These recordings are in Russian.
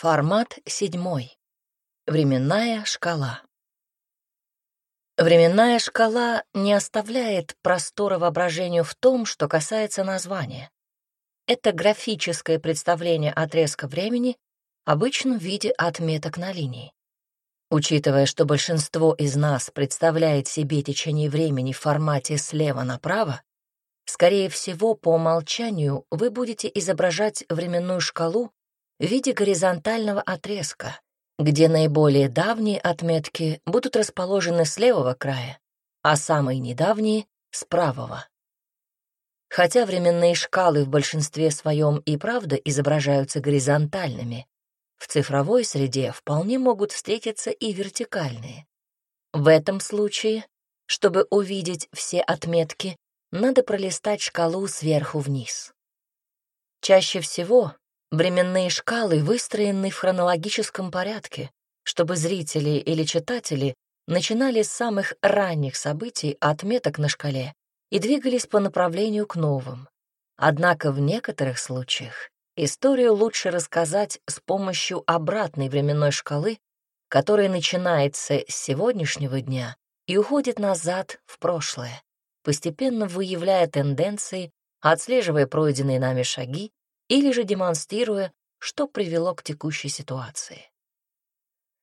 Формат седьмой. Временная шкала. Временная шкала не оставляет простора воображению в том, что касается названия. Это графическое представление отрезка времени, обычно в виде отметок на линии. Учитывая, что большинство из нас представляет себе течение времени в формате слева направо, скорее всего, по умолчанию вы будете изображать временную шкалу в виде горизонтального отрезка, где наиболее давние отметки будут расположены с левого края, а самые недавние — с правого. Хотя временные шкалы в большинстве своем и правда изображаются горизонтальными, в цифровой среде вполне могут встретиться и вертикальные. В этом случае, чтобы увидеть все отметки, надо пролистать шкалу сверху вниз. Чаще всего Временные шкалы выстроены в хронологическом порядке, чтобы зрители или читатели начинали с самых ранних событий отметок на шкале и двигались по направлению к новым. Однако в некоторых случаях историю лучше рассказать с помощью обратной временной шкалы, которая начинается с сегодняшнего дня и уходит назад в прошлое, постепенно выявляя тенденции, отслеживая пройденные нами шаги или же демонстрируя, что привело к текущей ситуации.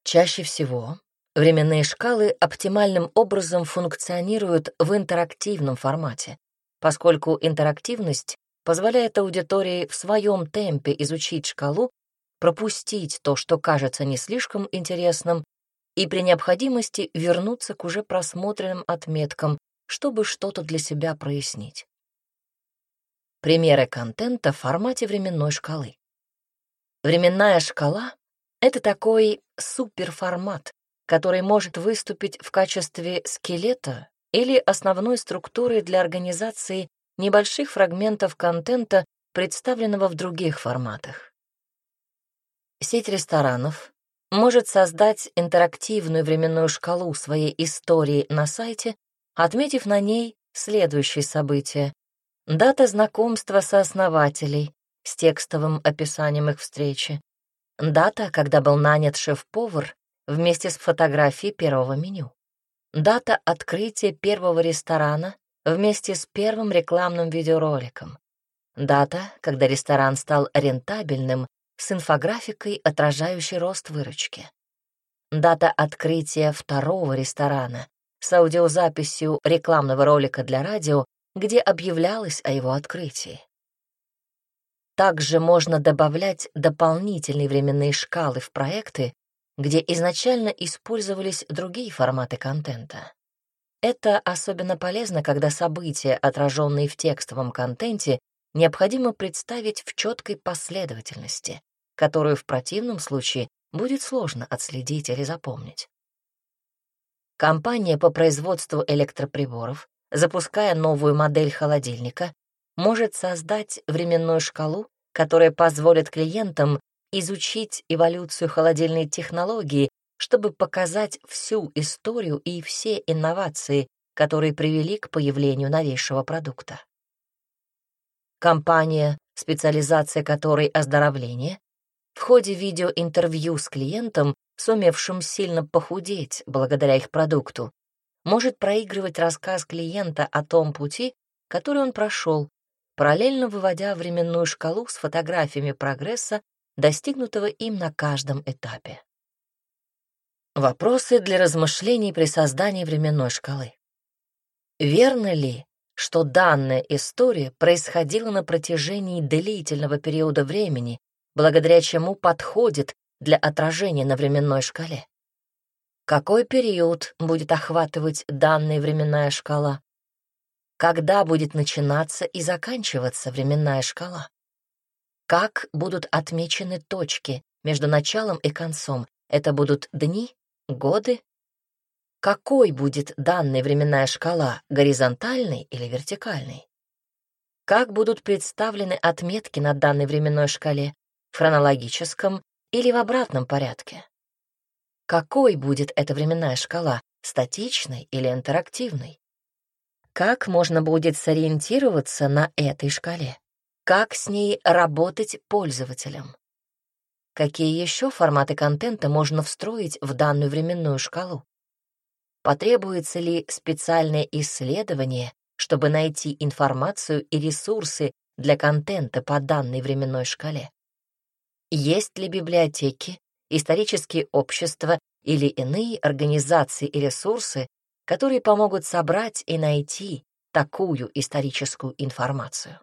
Чаще всего временные шкалы оптимальным образом функционируют в интерактивном формате, поскольку интерактивность позволяет аудитории в своем темпе изучить шкалу, пропустить то, что кажется не слишком интересным, и при необходимости вернуться к уже просмотренным отметкам, чтобы что-то для себя прояснить. Примеры контента в формате временной шкалы. Временная шкала — это такой суперформат, который может выступить в качестве скелета или основной структуры для организации небольших фрагментов контента, представленного в других форматах. Сеть ресторанов может создать интерактивную временную шкалу своей истории на сайте, отметив на ней следующие события, Дата знакомства со основателей с текстовым описанием их встречи. Дата, когда был нанят шеф-повар вместе с фотографией первого меню. Дата открытия первого ресторана вместе с первым рекламным видеороликом. Дата, когда ресторан стал рентабельным с инфографикой, отражающей рост выручки. Дата открытия второго ресторана с аудиозаписью рекламного ролика для радио где объявлялось о его открытии. Также можно добавлять дополнительные временные шкалы в проекты, где изначально использовались другие форматы контента. Это особенно полезно, когда события, отраженные в текстовом контенте, необходимо представить в четкой последовательности, которую в противном случае будет сложно отследить или запомнить. Компания по производству электроприборов запуская новую модель холодильника, может создать временную шкалу, которая позволит клиентам изучить эволюцию холодильной технологии, чтобы показать всю историю и все инновации, которые привели к появлению новейшего продукта. Компания, специализация которой оздоровление, в ходе видеоинтервью с клиентом, сумевшим сильно похудеть благодаря их продукту, может проигрывать рассказ клиента о том пути, который он прошел, параллельно выводя временную шкалу с фотографиями прогресса, достигнутого им на каждом этапе. Вопросы для размышлений при создании временной шкалы. Верно ли, что данная история происходила на протяжении длительного периода времени, благодаря чему подходит для отражения на временной шкале? Какой период будет охватывать данная временная шкала? Когда будет начинаться и заканчиваться временная шкала? Как будут отмечены точки между началом и концом? Это будут дни, годы? Какой будет данная временная шкала, горизонтальной или вертикальной? Как будут представлены отметки на данной временной шкале, в хронологическом или в обратном порядке? Какой будет эта временная шкала, статичной или интерактивной? Как можно будет сориентироваться на этой шкале? Как с ней работать пользователям? какие еще форматы контента можно встроить в данную временную шкалу. Потребуется ли специальное исследование, чтобы найти информацию и ресурсы для контента по данной временной шкале? Есть ли библиотеки, исторические общества или иные организации и ресурсы, которые помогут собрать и найти такую историческую информацию?